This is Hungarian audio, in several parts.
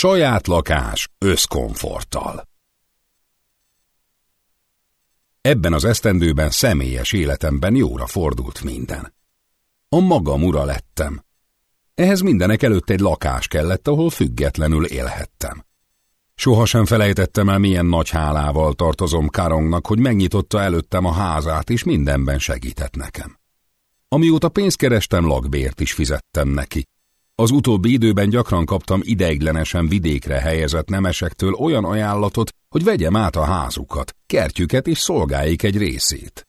Saját lakás összkomforttal. Ebben az esztendőben személyes életemben jóra fordult minden. A magam ura lettem. Ehhez mindenek előtt egy lakás kellett, ahol függetlenül élhettem. Sohasem felejtettem el, milyen nagy hálával tartozom Karongnak, hogy megnyitotta előttem a házát, és mindenben segített nekem. Amióta pénzt kerestem, lakbért is fizettem neki. Az utóbbi időben gyakran kaptam ideiglenesen vidékre helyezett nemesektől olyan ajánlatot, hogy vegyem át a házukat, kertjüket és szolgáik egy részét.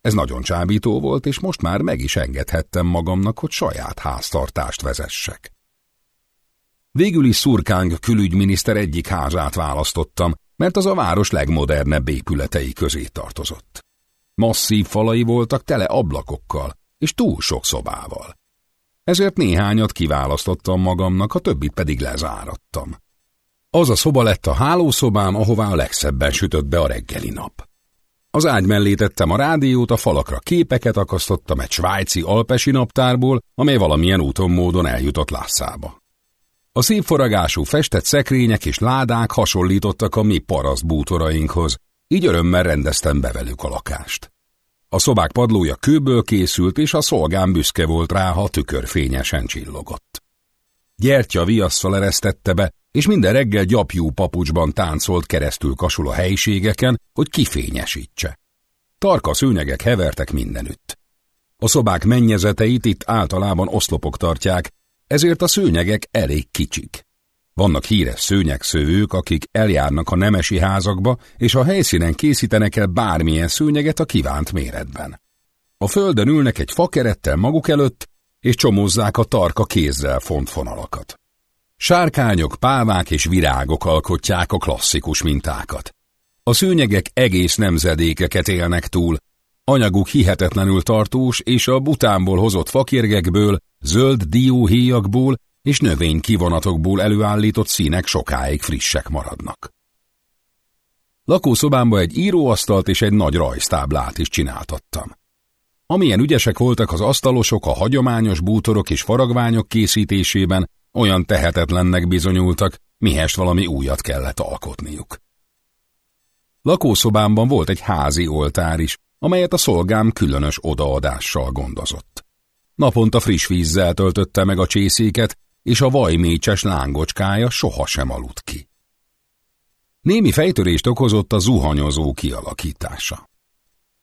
Ez nagyon csábító volt, és most már meg is engedhettem magamnak, hogy saját háztartást vezessek. Végül is Szurkáng külügyminiszter egyik házát választottam, mert az a város legmodernebb épületei közé tartozott. Masszív falai voltak tele ablakokkal, és túl sok szobával. Ezért néhányat kiválasztottam magamnak, a többit pedig lezárattam. Az a szoba lett a hálószobám, ahová a legszebben sütött be a reggeli nap. Az ágy mellé tettem a rádiót, a falakra képeket akasztottam egy svájci alpesi naptárból, amely valamilyen úton módon eljutott Lásszába. A szép foragású festett szekrények és ládák hasonlítottak a mi paraszt bútorainkhoz, így örömmel rendeztem be velük a lakást. A szobák padlója kőből készült, és a szolgám büszke volt rá, ha tükörfényesen csillogott. Gyertya viasszal eresztette be, és minden reggel gyapjú papucsban táncolt keresztül kasul a helyiségeken, hogy kifényesítse. Tarka szőnyegek hevertek mindenütt. A szobák mennyezeteit itt általában oszlopok tartják, ezért a szőnyegek elég kicsik. Vannak híres szőnyegszövők, akik eljárnak a nemesi házakba, és a helyszínen készítenek el bármilyen szőnyeget a kívánt méretben. A földön ülnek egy fakerettel maguk előtt, és csomozzák a tarka kézzel font fonalakat. Sárkányok, pávák és virágok alkotják a klasszikus mintákat. A szőnyegek egész nemzedékeket élnek túl, anyaguk hihetetlenül tartós, és a butánból hozott fakérgekből, zöld dióhéjakból és növény kivonatokból előállított színek sokáig frissek maradnak. Lakószobámba egy íróasztalt és egy nagy rajztáblát is csináltattam. Amilyen ügyesek voltak az asztalosok a hagyományos bútorok és faragványok készítésében, olyan tehetetlennek bizonyultak, mihest valami újat kellett alkotniuk. Lakószobámban volt egy házi oltár is, amelyet a szolgám különös odaadással gondozott. Naponta friss vízzel töltötte meg a csészéket, és a vajmécses lángocskája sohasem aludt ki. Némi fejtörést okozott a zuhanyozó kialakítása.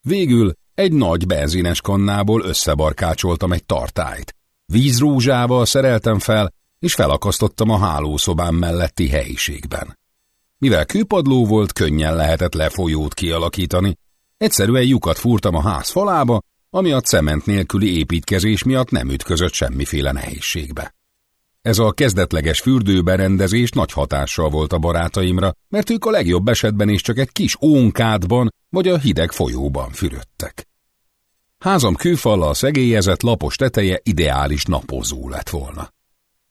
Végül egy nagy benzines kannából összebarkácsoltam egy tartályt. Vízrózsával szereltem fel, és felakasztottam a hálószobám melletti helyiségben. Mivel kőpadló volt, könnyen lehetett lefolyót kialakítani, egyszerűen lyukat fúrtam a ház falába, ami a cement nélküli építkezés miatt nem ütközött semmiféle nehézségbe. Ez a kezdetleges fürdőberendezés nagy hatással volt a barátaimra, mert ők a legjobb esetben is csak egy kis ónkádban vagy a hideg folyóban fürödtek. Házam kőfallal szegélyezett lapos teteje ideális napozó lett volna.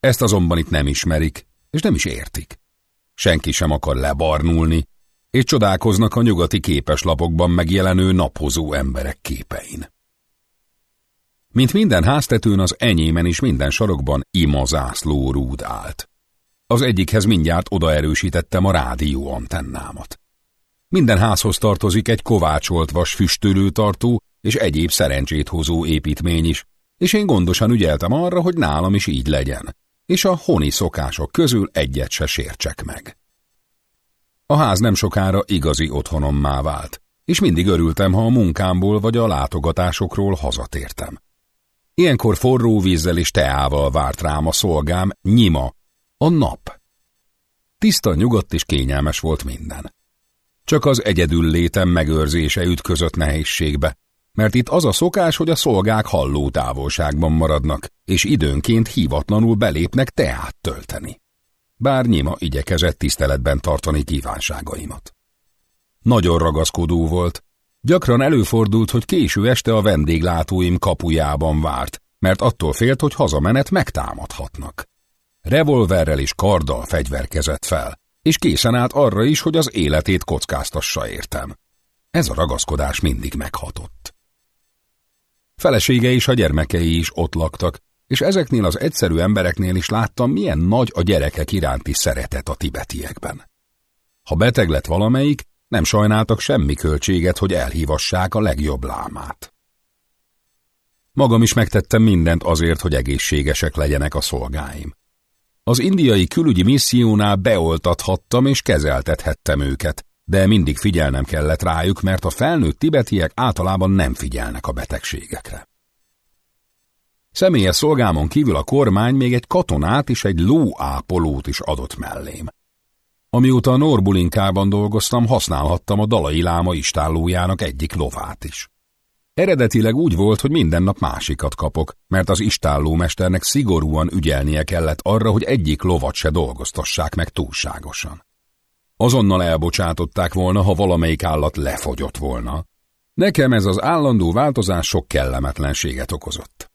Ezt azonban itt nem ismerik, és nem is értik. Senki sem akar lebarnulni, és csodálkoznak a nyugati képeslapokban megjelenő napozó emberek képein. Mint minden háztetőn az enyémen is minden sarokban ima zászló rúd állt. Az egyikhez mindjárt odaerősítettem a rádió antennámat. Minden házhoz tartozik egy kovácsolt vas füstölőtartó és egyéb szerencsét hozó építmény is, és én gondosan ügyeltem arra, hogy nálam is így legyen, és a honi szokások közül egyet se sértsek meg. A ház nem sokára igazi otthonommá vált, és mindig örültem, ha a munkámból vagy a látogatásokról hazatértem. Ilyenkor forró vízzel és teával várt rám a szolgám, nyima, a nap. Tiszta, nyugodt és kényelmes volt minden. Csak az egyedül létem megőrzése ütközött nehézségbe, mert itt az a szokás, hogy a szolgák halló távolságban maradnak, és időnként hívatlanul belépnek teát tölteni. Bár Nyima igyekezett tiszteletben tartani kívánságaimat. Nagyon ragaszkodó volt, Gyakran előfordult, hogy késő este a vendéglátóim kapujában várt, mert attól félt, hogy hazamenet megtámadhatnak. Revolverrel és karddal fegyverkezett fel, és készen állt arra is, hogy az életét kockáztassa értem. Ez a ragaszkodás mindig meghatott. Felesége és a gyermekei is ott laktak, és ezeknél az egyszerű embereknél is láttam, milyen nagy a gyerekek iránti szeretet a tibetiekben. Ha beteg lett valamelyik, nem sajnáltak semmi költséget, hogy elhívassák a legjobb lámát. Magam is megtettem mindent azért, hogy egészségesek legyenek a szolgáim. Az indiai külügyi missziónál beoltathattam és kezeltethettem őket, de mindig figyelnem kellett rájuk, mert a felnőtt tibetiek általában nem figyelnek a betegségekre. Személyes szolgámon kívül a kormány még egy katonát és egy lóápolót is adott mellém. Amióta a Norbulinkában dolgoztam, használhattam a dalai láma istállójának egyik lovát is. Eredetileg úgy volt, hogy minden nap másikat kapok, mert az istállómesternek szigorúan ügyelnie kellett arra, hogy egyik lovat se dolgoztassák meg túlságosan. Azonnal elbocsátották volna, ha valamelyik állat lefogyott volna. Nekem ez az állandó változás sok kellemetlenséget okozott.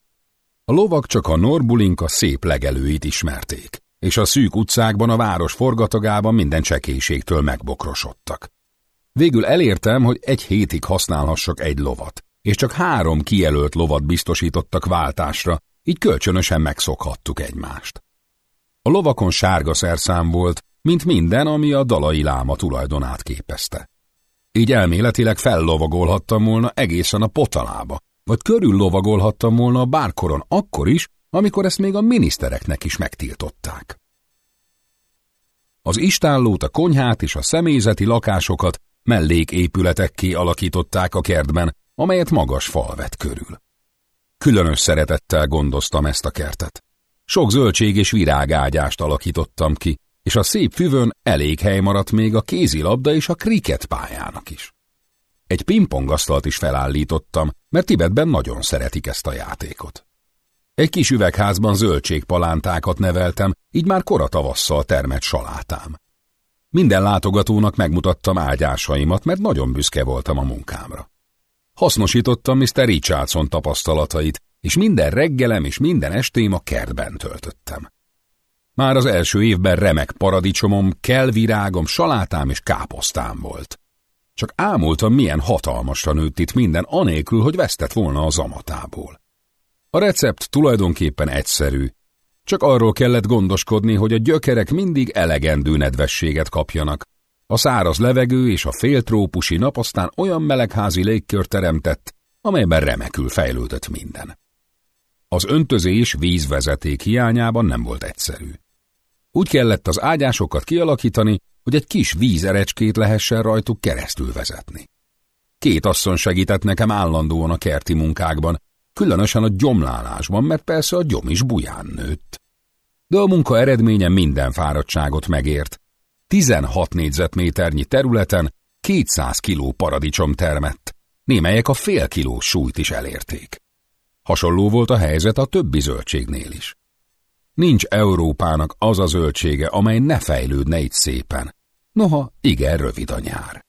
A lovak csak a Norbulinka szép legelőit ismerték, és a szűk utcákban a város forgatagában minden csekélységtől megbokrosodtak. Végül elértem, hogy egy hétig használhassak egy lovat, és csak három kijelölt lovat biztosítottak váltásra, így kölcsönösen megszokhattuk egymást. A lovakon sárga szerszám volt, mint minden, ami a dalai láma tulajdonát képezte. Így elméletileg fellovagolhattam volna egészen a potalába, vagy körül lovagolhattam volna a bárkoron akkor is, amikor ezt még a minisztereknek is megtiltották. Az istállót, a konyhát és a személyzeti lakásokat melléképületekké alakították a kertben, amelyet magas fal vett körül. Különös szeretettel gondoztam ezt a kertet. Sok zöldség és virágágyást alakítottam ki, és a szép füvön elég hely maradt még a kézilabda és a kriket pályának is. Egy pingpongasztalt is felállítottam, mert Tibetben nagyon szeretik ezt a játékot. Egy kis üvegházban zöldségpalántákat neveltem, így már kora tavasszal termett salátám. Minden látogatónak megmutattam ágyásaimat, mert nagyon büszke voltam a munkámra. Hasznosítottam Mr. Richardson tapasztalatait, és minden reggelem és minden estém a kertben töltöttem. Már az első évben remek paradicsomom, kelvirágom, salátám és káposztám volt. Csak ámultam, milyen hatalmasra nőtt itt minden, anélkül, hogy vesztett volna az amatából. A recept tulajdonképpen egyszerű, csak arról kellett gondoskodni, hogy a gyökerek mindig elegendő nedvességet kapjanak. A száraz levegő és a féltrópusi nap aztán olyan melegházi légkör teremtett, amelyben remekül fejlődött minden. Az öntözés vízvezeték hiányában nem volt egyszerű. Úgy kellett az ágyásokat kialakítani, hogy egy kis vízerecskét lehessen rajtuk keresztül vezetni. Két asszony segített nekem állandóan a kerti munkákban, különösen a gyomlálásban, mert persze a gyom is buján nőtt. De a munka eredménye minden fáradtságot megért. 16 négyzetméternyi területen 200 kiló paradicsom termett, némelyek a fél kiló súlyt is elérték. Hasonló volt a helyzet a többi zöldségnél is. Nincs Európának az a zöldsége, amely ne fejlődne itt szépen. Noha, igen rövid a nyár.